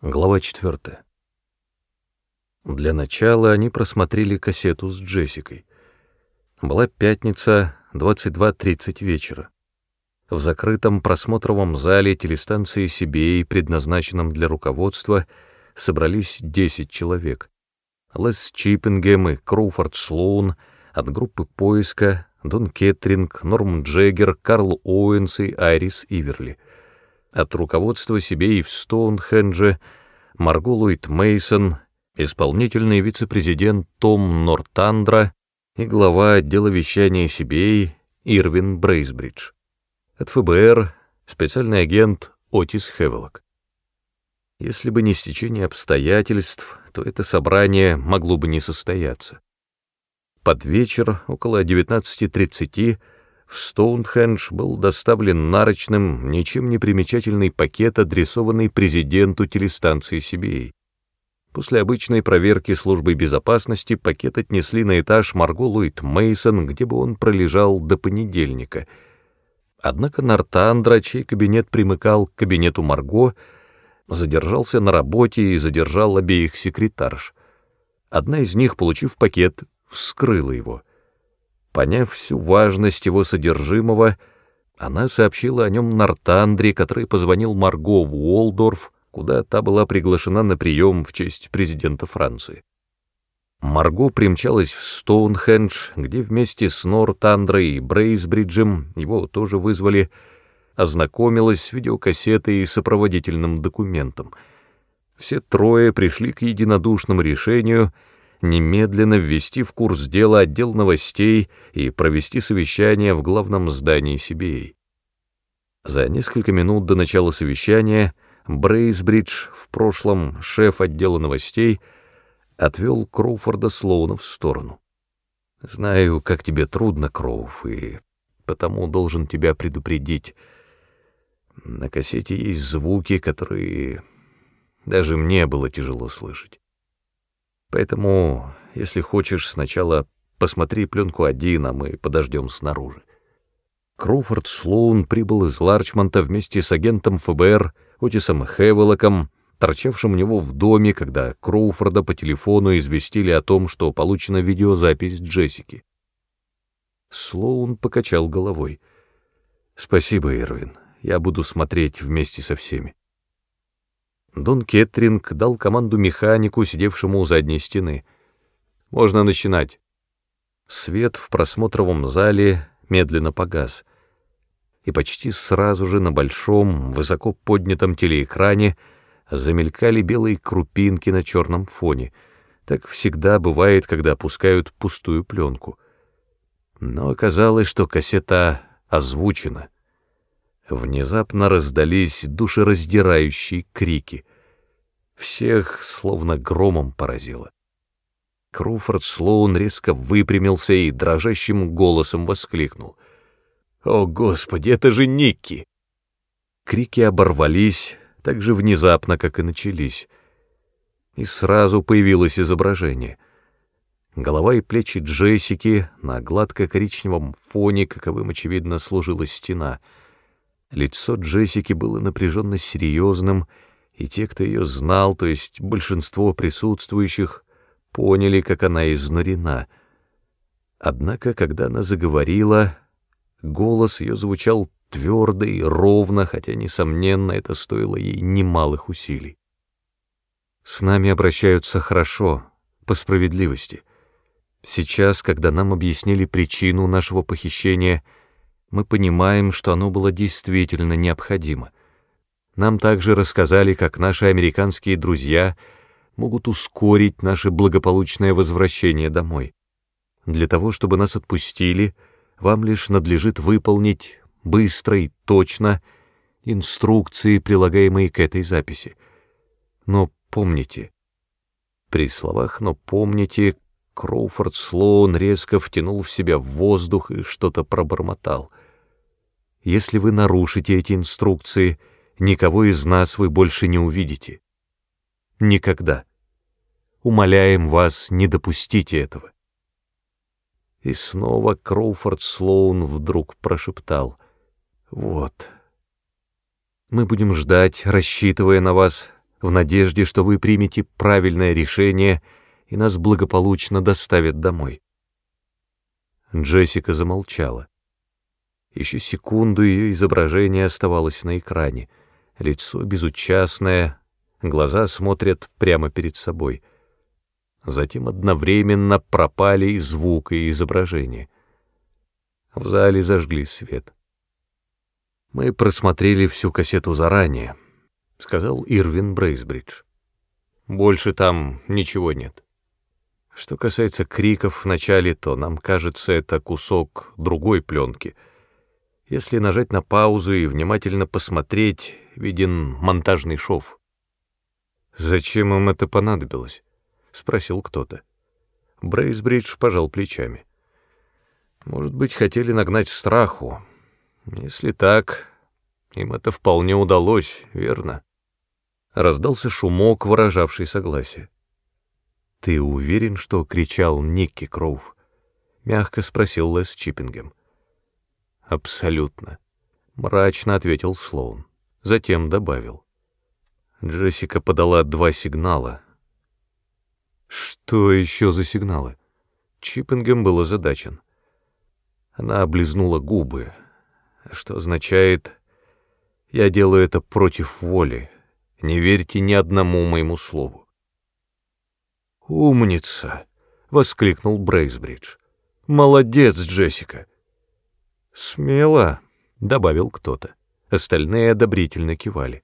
Глава 4. Для начала они просмотрели кассету с Джессикой. Была пятница, 22.30 вечера. В закрытом просмотровом зале телестанции CBA, предназначенном для руководства, собрались 10 человек. Лес Чиппингем и Кроуфорд Слоун от группы поиска, Дон Кеттринг, Норм Джеггер, Карл Оуэнс и Айрис Иверли — от руководства себе и в Стоунхендже Марго Ллойд Мейсон, исполнительный вице-президент Том Нортандра и глава отдела вещания себе Ирвин Брейсбридж. От ФБР специальный агент Отис Хевелок. Если бы не стечение обстоятельств, то это собрание могло бы не состояться. Под вечер, около 19.30, в Стоунхендж был доставлен нарочным, ничем не примечательный пакет, адресованный президенту телестанции CBA. После обычной проверки службы безопасности пакет отнесли на этаж Марго Ллойд Мейсон, где бы он пролежал до понедельника. Однако Нортандра, чей кабинет примыкал к кабинету Марго, задержался на работе и задержал обеих секретарш. Одна из них, получив пакет, вскрыла его — Поняв всю важность его содержимого, она сообщила о нем Нортандре, который позвонил Марго в Уолдорф, куда та была приглашена на прием в честь президента Франции. Марго примчалась в Стоунхендж, где вместе с Нортандрой и Брейсбриджем, его тоже вызвали, ознакомилась с видеокассетой и сопроводительным документом. Все трое пришли к единодушному решению — немедленно ввести в курс дела отдел новостей и провести совещание в главном здании CBA. За несколько минут до начала совещания Брейсбридж, в прошлом шеф отдела новостей, отвел Кроуфорда Слоуна в сторону. «Знаю, как тебе трудно, Кроуф, и потому должен тебя предупредить. На кассете есть звуки, которые даже мне было тяжело слышать. Поэтому, если хочешь, сначала посмотри пленку один, а мы подождем снаружи. Кроуфорд Слоун прибыл из Ларчмонта вместе с агентом ФБР Отисом Хевелоком, торчавшим у него в доме, когда Кроуфорда по телефону известили о том, что получена видеозапись Джессики. Слоун покачал головой. «Спасибо, Ирвин. Я буду смотреть вместе со всеми». Дон Кеттринг дал команду механику, сидевшему у задней стены. «Можно начинать». Свет в просмотровом зале медленно погас, и почти сразу же на большом, высоко поднятом телеэкране замелькали белые крупинки на черном фоне. Так всегда бывает, когда опускают пустую пленку. Но оказалось, что кассета озвучена — Внезапно раздались душераздирающие крики. Всех словно громом поразило. Круфорд Слоун резко выпрямился и дрожащим голосом воскликнул. «О, Господи, это же Никки!» Крики оборвались так же внезапно, как и начались. И сразу появилось изображение. Голова и плечи Джессики на гладко-коричневом фоне, каковым, очевидно, служила стена — Лицо Джессики было напряженно серьезным, и те, кто ее знал, то есть большинство присутствующих, поняли, как она изнурена. Однако, когда она заговорила, голос ее звучал твердо и ровно, хотя, несомненно, это стоило ей немалых усилий. «С нами обращаются хорошо, по справедливости. Сейчас, когда нам объяснили причину нашего похищения — мы понимаем, что оно было действительно необходимо. Нам также рассказали, как наши американские друзья могут ускорить наше благополучное возвращение домой. Для того, чтобы нас отпустили, вам лишь надлежит выполнить быстро и точно инструкции, прилагаемые к этой записи. Но помните, при словах «но помните» Кроуфорд Слоун резко втянул в себя воздух и что-то пробормотал. Если вы нарушите эти инструкции, никого из нас вы больше не увидите. Никогда. Умоляем вас, не допустите этого. И снова Кроуфорд Слоун вдруг прошептал. «Вот. Мы будем ждать, рассчитывая на вас, в надежде, что вы примете правильное решение и нас благополучно доставят домой. Джессика замолчала. Еще секунду ее изображение оставалось на экране. Лицо безучастное, глаза смотрят прямо перед собой. Затем одновременно пропали и звук, и изображение. В зале зажгли свет. Мы просмотрели всю кассету заранее, — сказал Ирвин Брейсбридж. Больше там ничего нет. Что касается криков в начале, то нам кажется, это кусок другой пленки. Если нажать на паузу и внимательно посмотреть, виден монтажный шов. «Зачем им это понадобилось?» — спросил кто-то. Брейсбридж пожал плечами. «Может быть, хотели нагнать страху. Если так, им это вполне удалось, верно?» Раздался шумок, выражавший согласие. «Ты уверен, что кричал Никки Кроув?» — мягко спросил Лес Чиппингем. «Абсолютно», — мрачно ответил Слоун. Затем добавил. Джессика подала два сигнала. «Что еще за сигналы?» Чиппингем был озадачен. Она облизнула губы, что означает «я делаю это против воли, не верьте ни одному моему слову». «Умница!» — воскликнул Брейсбридж. «Молодец, Джессика!» «Смело!» — добавил кто-то. Остальные одобрительно кивали.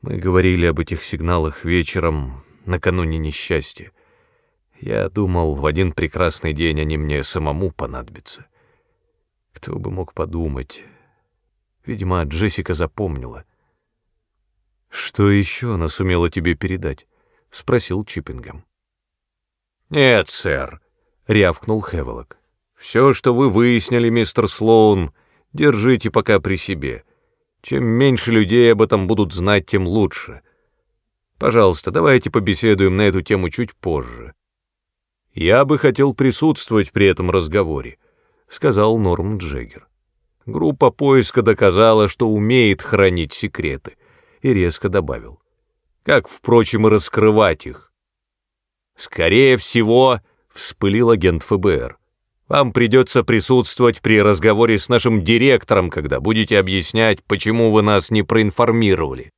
Мы говорили об этих сигналах вечером накануне несчастья. Я думал, в один прекрасный день они мне самому понадобятся. Кто бы мог подумать. Видимо, Джессика запомнила. «Что еще она сумела тебе передать?» — спросил Чиппингем. «Нет, сэр», — рявкнул Хевелок. «Все, что вы выяснили, мистер Слоун, держите пока при себе. Чем меньше людей об этом будут знать, тем лучше. Пожалуйста, давайте побеседуем на эту тему чуть позже». «Я бы хотел присутствовать при этом разговоре», — сказал Норм Джеггер. Группа поиска доказала, что умеет хранить секреты, и резко добавил как, впрочем, и раскрывать их. «Скорее всего», — вспылил агент ФБР, «вам придется присутствовать при разговоре с нашим директором, когда будете объяснять, почему вы нас не проинформировали».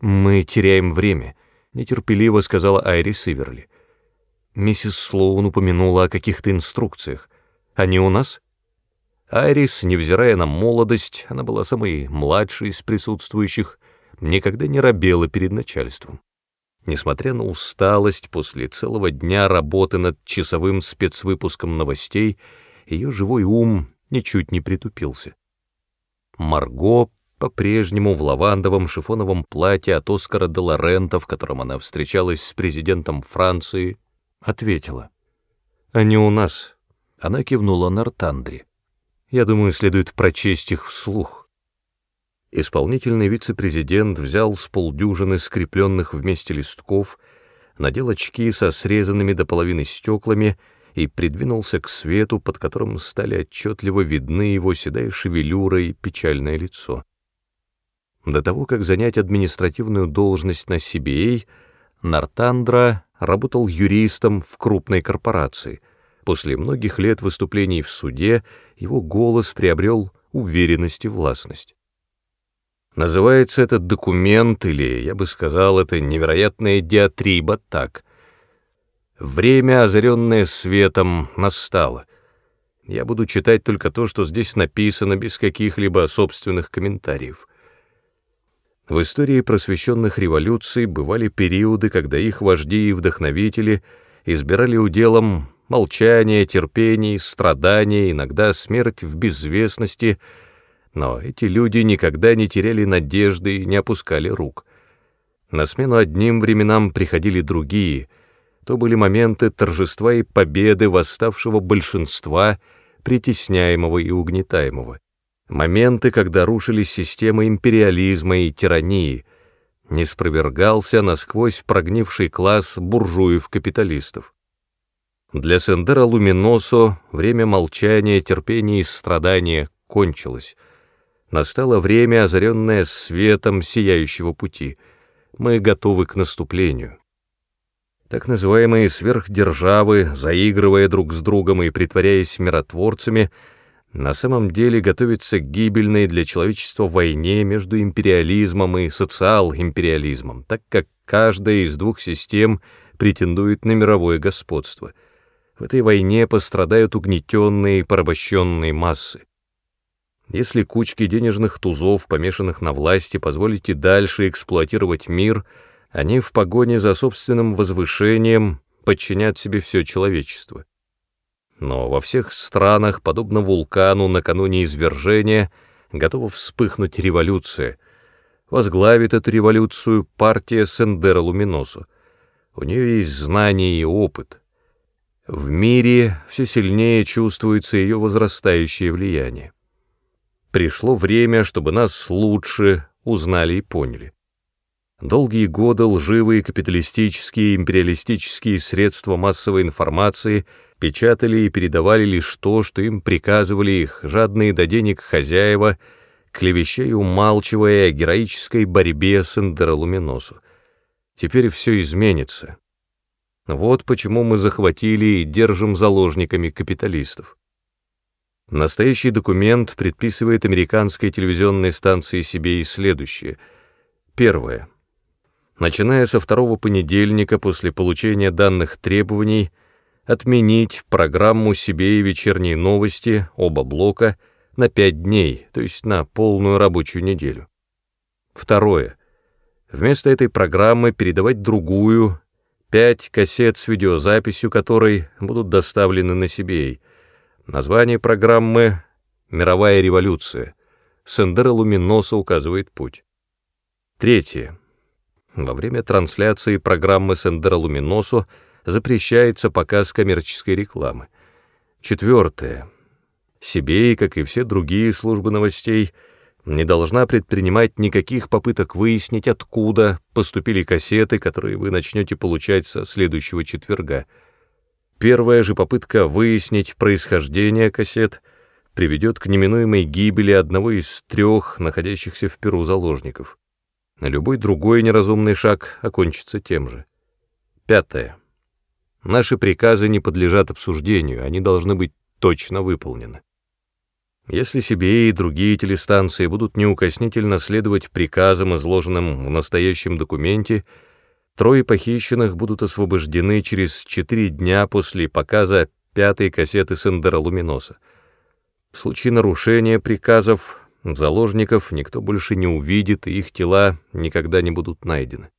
«Мы теряем время», — нетерпеливо сказала Айрис Сиверли. Миссис Слоун упомянула о каких-то инструкциях. Они у нас? Айрис, невзирая на молодость, она была самой младшей из присутствующих, никогда не робела перед начальством. Несмотря на усталость после целого дня работы над часовым спецвыпуском новостей, ее живой ум ничуть не притупился. Марго по-прежнему в лавандовом шифоновом платье от Оскара де Лорента, в котором она встречалась с президентом Франции, ответила. «Они у нас». Она кивнула на Ртандре. «Я думаю, следует прочесть их вслух». Исполнительный вице-президент взял с полдюжины скрепленных вместе листков, надел очки со срезанными до половины стеклами и придвинулся к свету, под которым стали отчетливо видны его седая шевелюра и печальное лицо. До того, как занять административную должность на CBA, Нартандра работал юристом в крупной корпорации. После многих лет выступлений в суде его голос приобрел уверенность и властность. Называется этот документ, или, я бы сказал, это невероятная диатриба так. Время, озаренное светом, настало. Я буду читать только то, что здесь написано, без каких-либо собственных комментариев. В истории просвещенных революций бывали периоды, когда их вожди и вдохновители избирали уделом молчание, терпение, страдания, иногда смерть в безвестности — но эти люди никогда не теряли надежды и не опускали рук. На смену одним временам приходили другие. То были моменты торжества и победы восставшего большинства, притесняемого и угнетаемого. Моменты, когда рушились системы империализма и тирании, не спровергался насквозь прогнивший класс буржуев-капиталистов. Для Сендера Луминосо время молчания, терпения и страдания кончилось — Настало время, озаренное светом сияющего пути. мы готовы к наступлению. Так называемые сверхдержавы, заигрывая друг с другом и притворяясь миротворцами, на самом деле готовятся к гибельной для человечества войне между империализмом и социал-империализмом, так как каждая из двух систем претендует на мировое господство. В этой войне пострадают угнетенные и порабощенные массы. Если кучки денежных тузов, помешанных на власти, позволить и дальше эксплуатировать мир, они в погоне за собственным возвышением подчинят себе все человечество. Но во всех странах, подобно вулкану накануне извержения, готова вспыхнуть революция. Возглавит эту революцию партия Сендера Луминосу. У нее есть знания и опыт. В мире все сильнее чувствуется ее возрастающее влияние. Пришло время, чтобы нас лучше узнали и поняли. Долгие годы лживые капиталистические и империалистические средства массовой информации печатали и передавали лишь то, что им приказывали их жадные до денег хозяева, клевеща и умалчивая о героической борьбе с Эндеролуминосу. Теперь все изменится. Вот почему мы захватили и держим заложниками капиталистов. Настоящий документ предписывает американской телевизионной станции себе и следующее. Первое. Начиная со второго понедельника после получения данных требований, отменить программу себе и вечерние новости, оба блока, на пять дней, то есть на полную рабочую неделю. Второе. Вместо этой программы передавать другую, пять кассет с видеозаписью которой будут доставлены на CBA — Название программы «Мировая революция». Сендера Луминоса указывает путь. Третье. Во время трансляции программы Сендера Луминосу запрещается показ коммерческой рекламы. Четвертое. Себе, как и все другие службы новостей, не должна предпринимать никаких попыток выяснить, откуда поступили кассеты, которые вы начнете получать со следующего четверга — Первая же попытка выяснить происхождение кассет приведет к неминуемой гибели одного из трех находящихся в Перу заложников. Любой другой неразумный шаг окончится тем же. Пятое. Наши приказы не подлежат обсуждению, они должны быть точно выполнены. Если себе и другие телестанции будут неукоснительно следовать приказам, изложенным в настоящем документе, Трое похищенных будут освобождены через четыре дня после показа пятой кассеты Сендера Луминоса. В случае нарушения приказов заложников никто больше не увидит, и их тела никогда не будут найдены.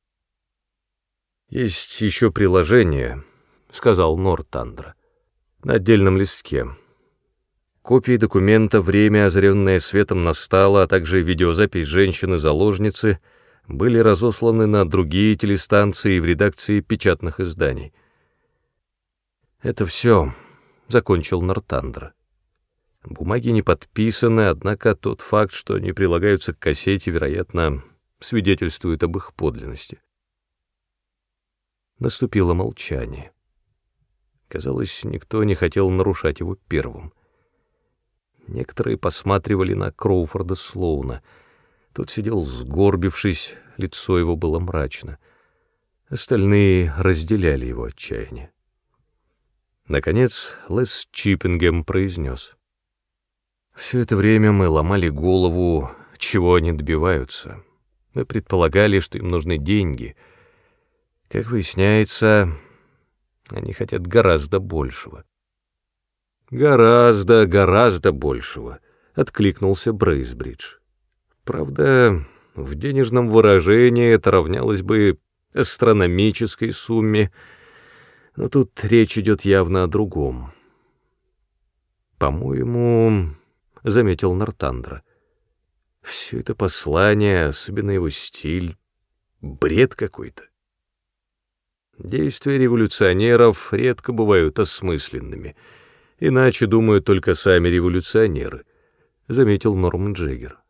«Есть еще приложение», — сказал Нортандра, — «на отдельном листке. Копии документа «Время, озаренное светом настало», а также видеозапись женщины-заложницы — были разосланы на другие телестанции в редакции печатных изданий. «Это все», — закончил Нортандра. Бумаги не подписаны, однако тот факт, что они прилагаются к кассете, вероятно, свидетельствует об их подлинности. Наступило молчание. Казалось, никто не хотел нарушать его первым. Некоторые посматривали на Кроуфорда Слоуна — тот сидел сгорбившись, лицо его было мрачно. Остальные разделяли его отчаяние. Наконец Лес Чиппингем произнес. «Все это время мы ломали голову, чего они добиваются. Мы предполагали, что им нужны деньги. Как выясняется, они хотят гораздо большего». «Гораздо, гораздо большего», — откликнулся Брейсбридж. Правда, в денежном выражении это равнялось бы астрономической сумме, но тут речь идет явно о другом. «По-моему, — заметил Нортандра, — все это послание, особенно его стиль, бред какой-то. Действия революционеров редко бывают осмысленными, иначе думают только сами революционеры, — заметил Норман Джеггер.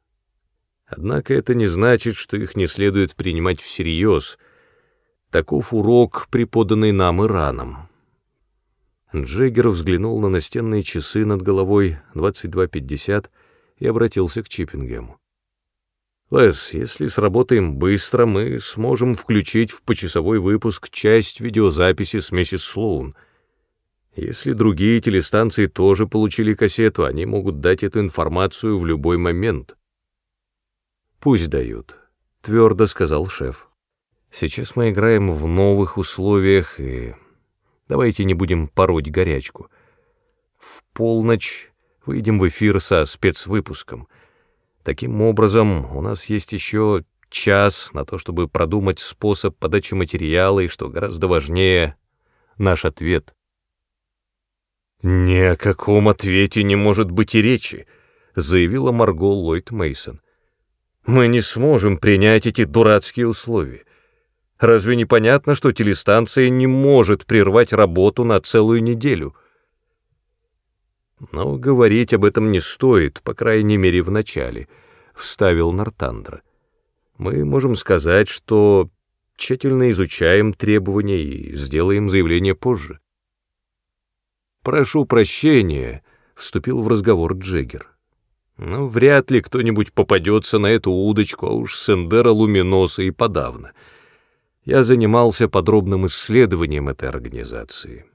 Однако это не значит, что их не следует принимать всерьез. Таков урок, преподанный нам Ираном. Джеггер взглянул на настенные часы над головой 22.50 и обратился к Чиппингему. Лес, если сработаем быстро, мы сможем включить в почасовой выпуск часть видеозаписи с миссис Слоун. Если другие телестанции тоже получили кассету, они могут дать эту информацию в любой момент. Пусть дают, твердо сказал шеф. Сейчас мы играем в новых условиях, и давайте не будем пороть горячку. В полночь выйдем в эфир со спецвыпуском — Таким образом, у нас есть еще час на то, чтобы продумать способ подачи материала и, что гораздо важнее, наш ответ. «Ни о каком ответе не может быть и речи», — заявила Марго Ллойд Мейсон. «Мы не сможем принять эти дурацкие условия. Разве не понятно, что телестанция не может прервать работу на целую неделю?» Но говорить об этом не стоит, по крайней мере, в начале, — вставил Нортандра. Мы можем сказать, что тщательно изучаем требования и сделаем заявление позже. «Прошу прощения», — вступил в разговор Джеггер. «Но вряд ли кто-нибудь попадется на эту удочку, а уж Сендера Луминоса и подавно. Я занимался подробным исследованием этой организации».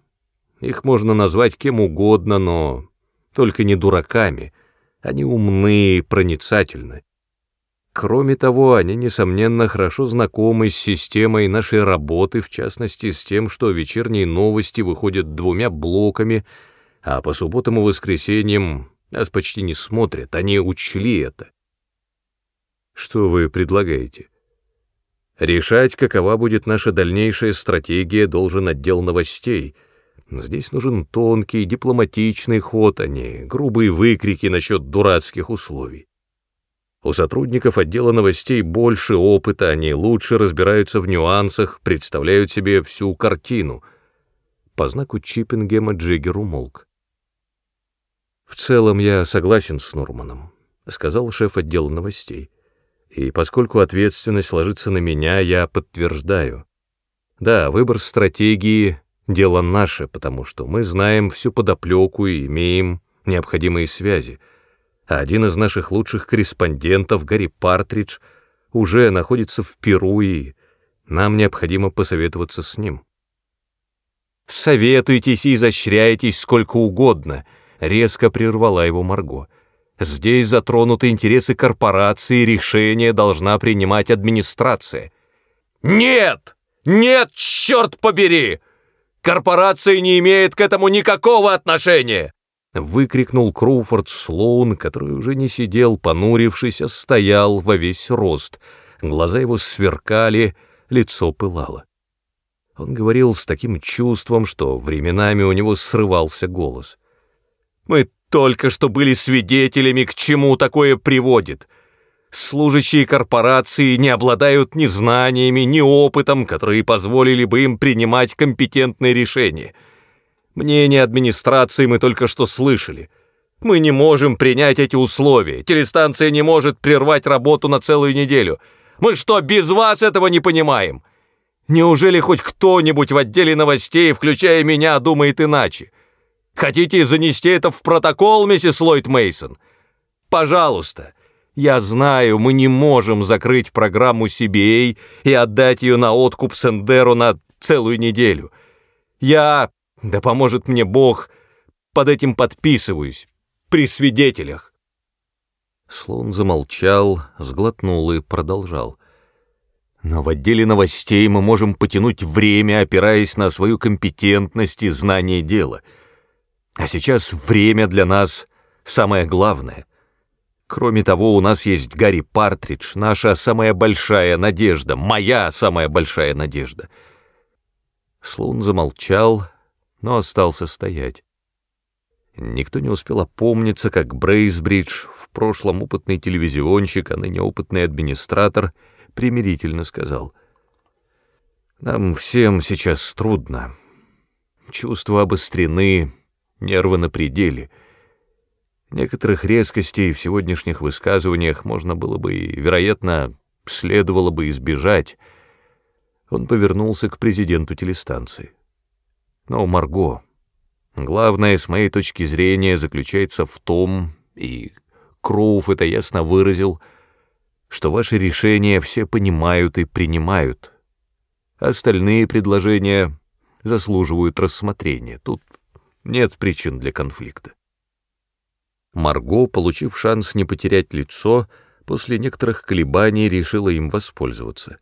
Их можно назвать кем угодно, но только не дураками. Они умны, проницательны. Кроме того, они, несомненно, хорошо знакомы с системой нашей работы, в частности, с тем, что вечерние новости выходят двумя блоками, а по субботам и воскресеньям нас почти не смотрят, они учли это. Что вы предлагаете? Решать, какова будет наша дальнейшая стратегия, должен отдел новостей — Здесь нужен тонкий, дипломатичный ход, а не грубые выкрики насчет дурацких условий. У сотрудников отдела новостей больше опыта, они лучше разбираются в нюансах, представляют себе всю картину. По знаку Чиппингема Джиггер умолк. «В целом я согласен с Норманом», — сказал шеф отдела новостей. «И поскольку ответственность ложится на меня, я подтверждаю. Да, выбор стратегии Дело наше, потому что мы знаем всю подоплеку и имеем необходимые связи. А один из наших лучших корреспондентов, Гарри Партридж, уже находится в Перу, и нам необходимо посоветоваться с ним. «Советуйтесь и изощряйтесь сколько угодно», — резко прервала его Марго. «Здесь затронуты интересы корпорации, решение должна принимать администрация». «Нет! Нет, черт побери!» Корпорация не имеет к этому никакого отношения!» Выкрикнул Кроуфорд Слоун, который уже не сидел, понурившись, а стоял во весь рост. Глаза его сверкали, лицо пылало. Он говорил с таким чувством, что временами у него срывался голос. «Мы только что были свидетелями, к чему такое приводит. Служащие корпорации не обладают ни знаниями, ни опытом, которые позволили бы им принимать компетентные решения. Мнение администрации мы только что слышали. Мы не можем принять эти условия. Телестанция не может прервать работу на целую неделю. Мы что, без вас этого не понимаем? Неужели хоть кто-нибудь в отделе новостей, включая меня, думает иначе? Хотите занести это в протокол, миссис Ллойд Мейсон? Пожалуйста, я знаю, мы не можем закрыть программу CBA и отдать ее на откуп Сендеру на целую неделю. Я, да поможет мне Бог, под этим подписываюсь, при свидетелях. Слон замолчал, сглотнул и продолжал. Но в отделе новостей мы можем потянуть время, опираясь на свою компетентность и знание дела. А сейчас время для нас самое главное. Кроме того, у нас есть Гарри Партридж, наша самая большая надежда, моя самая большая надежда. Слоун замолчал, но остался стоять. Никто не успел опомниться, как Брейсбридж, в прошлом опытный телевизионщик, а ныне опытный администратор, примирительно сказал. «Нам всем сейчас трудно. Чувства обострены, нервы на пределе». Некоторых резкостей в сегодняшних высказываниях можно было бы и, вероятно, следовало бы избежать. Он повернулся к президенту телестанции. Но, Марго, главное, с моей точки зрения, заключается в том, и Кроув это ясно выразил, что ваши решения все понимают и принимают. Остальные предложения заслуживают рассмотрения. Тут нет причин для конфликта. Марго, получив шанс не потерять лицо, после некоторых колебаний решила им воспользоваться.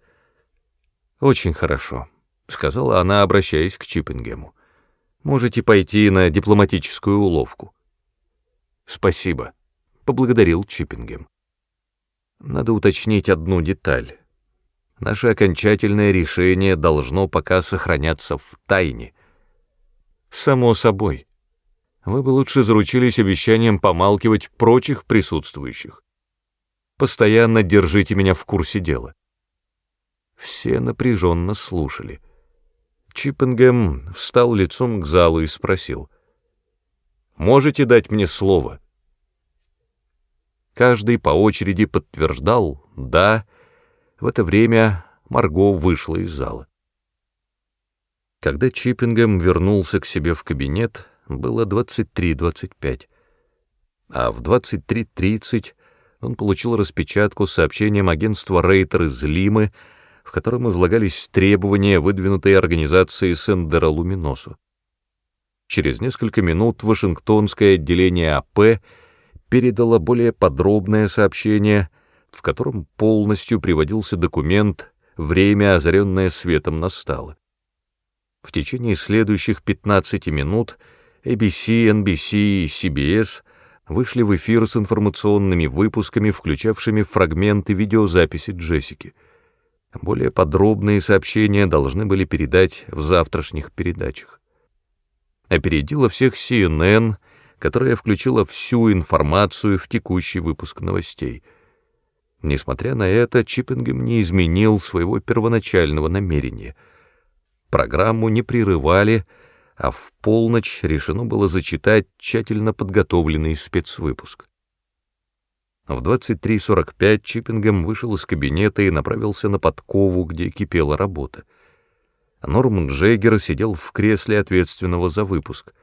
«Очень хорошо», — сказала она, обращаясь к Чиппингему. «Можете пойти на дипломатическую уловку». «Спасибо», — поблагодарил Чиппингем. «Надо уточнить одну деталь. Наше окончательное решение должно пока сохраняться в тайне». «Само собой», вы бы лучше заручились обещанием помалкивать прочих присутствующих. Постоянно держите меня в курсе дела. Все напряженно слушали. Чиппингем встал лицом к залу и спросил. «Можете дать мне слово?» Каждый по очереди подтверждал «да». В это время Марго вышла из зала. Когда Чиппингем вернулся к себе в кабинет, было 23.25, а в 23.30 он получил распечатку с сообщением агентства Рейтер из Лимы, в котором излагались требования, выдвинутые организацией Сендера Луминосу. Через несколько минут Вашингтонское отделение АП передало более подробное сообщение, в котором полностью приводился документ «Время, озаренное светом, настало». В течение следующих 15 минут — ABC, NBC и CBS вышли в эфир с информационными выпусками, включавшими фрагменты видеозаписи Джессики. Более подробные сообщения должны были передать в завтрашних передачах. Опередила всех CNN, которая включила всю информацию в текущий выпуск новостей. Несмотря на это, Чиппингем не изменил своего первоначального намерения. Программу не прерывали, а в полночь решено было зачитать тщательно подготовленный спецвыпуск. В 23.45 Чиппингем вышел из кабинета и направился на подкову, где кипела работа. Норман Джеггер сидел в кресле ответственного за выпуск.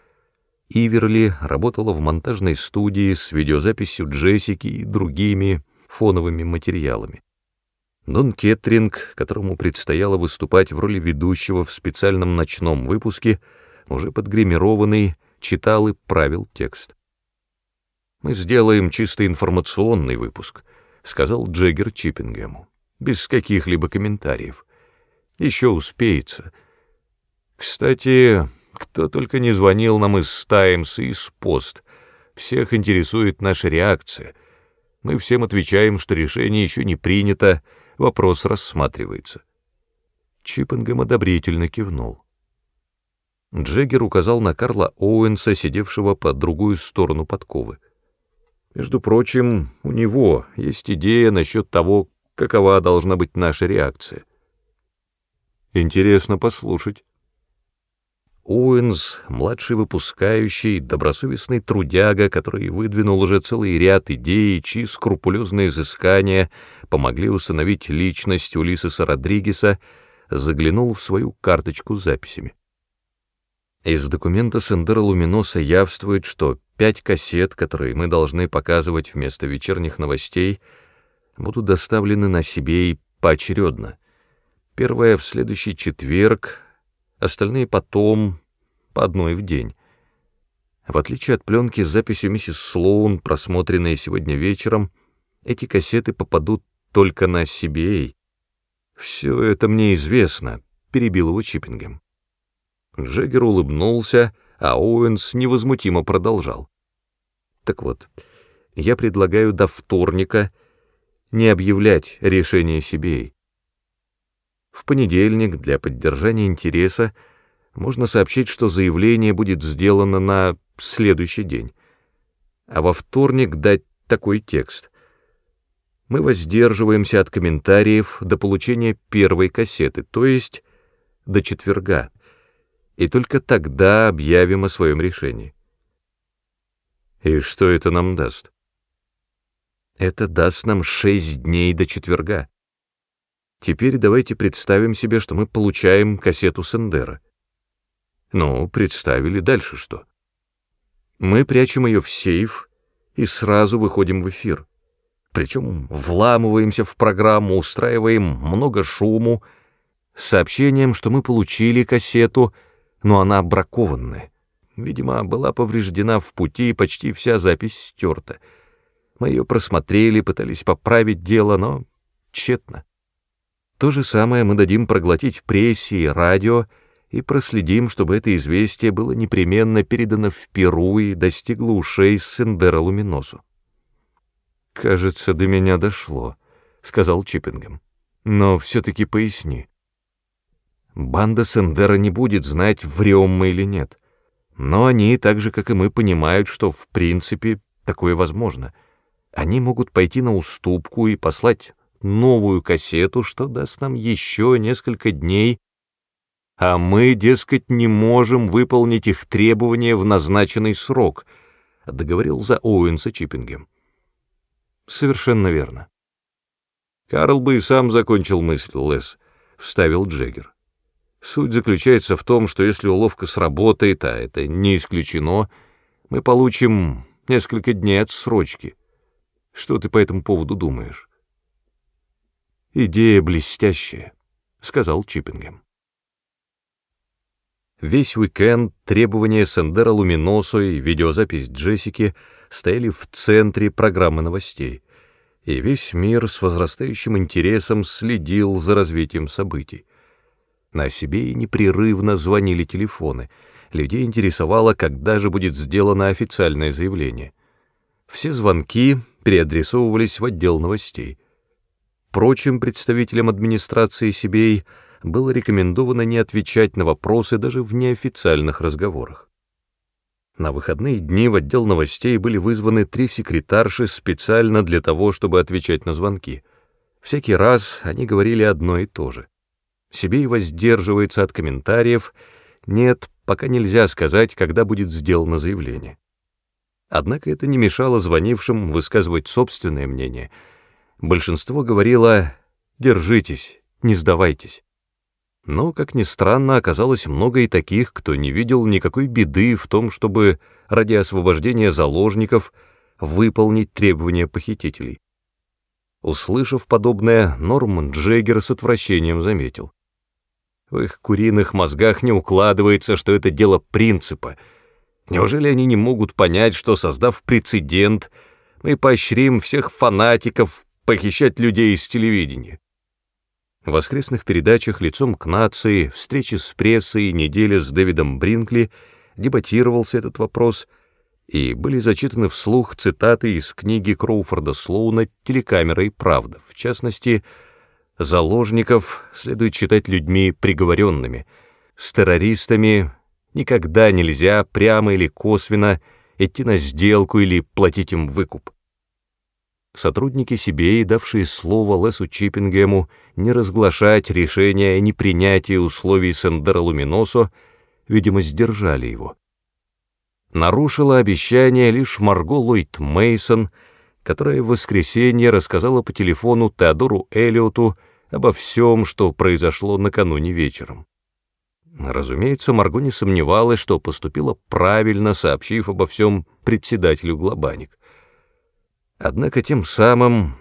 Иверли работала в монтажной студии с видеозаписью Джессики и другими фоновыми материалами. Дон Кеттринг, которому предстояло выступать в роли ведущего в специальном ночном выпуске, — уже подгримированный, читал и правил текст. «Мы сделаем чисто информационный выпуск», — сказал Джеггер Чиппингему, без каких-либо комментариев. «Еще успеется. Кстати, кто только не звонил нам из «Таймс» и из «Пост», всех интересует наша реакция. Мы всем отвечаем, что решение еще не принято, вопрос рассматривается». Чиппингем одобрительно кивнул. Джеггер указал на Карла Оуэнса, сидевшего по другую сторону подковы. Между прочим, у него есть идея насчет того, какова должна быть наша реакция. Интересно послушать. Оуэнс, младший выпускающий, добросовестный трудяга, который выдвинул уже целый ряд идей, чьи скрупулезные изыскания помогли установить личность Улисеса Родригеса, заглянул в свою карточку с записями. Из документа Сендера Луминоса явствует, что пять кассет, которые мы должны показывать вместо вечерних новостей, будут доставлены на себе поочередно. Первая в следующий четверг, остальные потом, по одной в день. В отличие от пленки с записью миссис Слоун, просмотренной сегодня вечером, эти кассеты попадут только на CBA. «Все это мне известно», — перебил его Чиппингем. Джеггер улыбнулся, а Оуэнс невозмутимо продолжал. Так вот, я предлагаю до вторника не объявлять решение себе. В понедельник для поддержания интереса можно сообщить, что заявление будет сделано на следующий день, а во вторник дать такой текст. Мы воздерживаемся от комментариев до получения первой кассеты, то есть до четверга и только тогда объявим о своем решении. И что это нам даст? Это даст нам шесть дней до четверга. Теперь давайте представим себе, что мы получаем кассету Сендера. Ну, представили, дальше что? Мы прячем ее в сейф и сразу выходим в эфир. причем вламываемся в программу, устраиваем много шуму, сообщением, что мы получили кассету, но она бракованная. Видимо, была повреждена в пути, и почти вся запись стерта. Мы ее просмотрели, пытались поправить дело, но тщетно. То же самое мы дадим проглотить прессе и радио, и проследим, чтобы это известие было непременно передано в Перу и достигло ушей Сендера Луминосу. «Кажется, до меня дошло», — сказал Чиппингем. «Но все-таки поясни. Банда Сендера не будет знать, врем мы или нет. Но они, так же, как и мы, понимают, что, в принципе, такое возможно. Они могут пойти на уступку и послать новую кассету, что даст нам еще несколько дней, а мы, дескать, не можем выполнить их требования в назначенный срок», — договорил за Оуэнса Чиппингем. Совершенно верно. Карл бы и сам закончил мысль, Лес, вставил Джеггер. Суть заключается в том, что если уловка сработает, а это не исключено, мы получим несколько дней отсрочки. Что ты по этому поводу думаешь? Идея блестящая, сказал Чиппингем. Весь уикенд требования Сендера Луминосо и видеозапись Джессики стояли в центре программы новостей, и весь мир с возрастающим интересом следил за развитием событий. На себе и непрерывно звонили телефоны. Людей интересовало, когда же будет сделано официальное заявление. Все звонки переадресовывались в отдел новостей. Прочим представителям администрации Сибей было рекомендовано не отвечать на вопросы даже в неофициальных разговорах. На выходные дни в отдел новостей были вызваны три секретарши специально для того, чтобы отвечать на звонки. Всякий раз они говорили одно и то же. Себе и воздерживается от комментариев, нет, пока нельзя сказать, когда будет сделано заявление. Однако это не мешало звонившим высказывать собственное мнение. Большинство говорило «держитесь, не сдавайтесь». Но, как ни странно, оказалось много и таких, кто не видел никакой беды в том, чтобы ради освобождения заложников выполнить требования похитителей. Услышав подобное, Норман Джеггер с отвращением заметил. В их куриных мозгах не укладывается, что это дело принципа. Неужели они не могут понять, что, создав прецедент, мы поощрим всех фанатиков похищать людей из телевидения? В воскресных передачах «Лицом к нации», встречи с прессой, неделя с Дэвидом Бринкли дебатировался этот вопрос, и были зачитаны вслух цитаты из книги Кроуфорда Слоуна «Телекамера и правда», в частности, «Заложников следует считать людьми приговоренными, с террористами никогда нельзя прямо или косвенно идти на сделку или платить им выкуп». Сотрудники себе, давшие слово Лесу Чиппингему не разглашать решение о непринятии условий Сендера Луминосо, видимо, сдержали его. Нарушила обещание лишь Марго Ллойд Мейсон, которая в воскресенье рассказала по телефону Теодору Эллиоту обо всем, что произошло накануне вечером. Разумеется, Марго не сомневалась, что поступила правильно, сообщив обо всем председателю Глобаник. Однако тем самым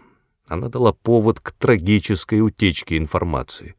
она дала повод к трагической утечке информации.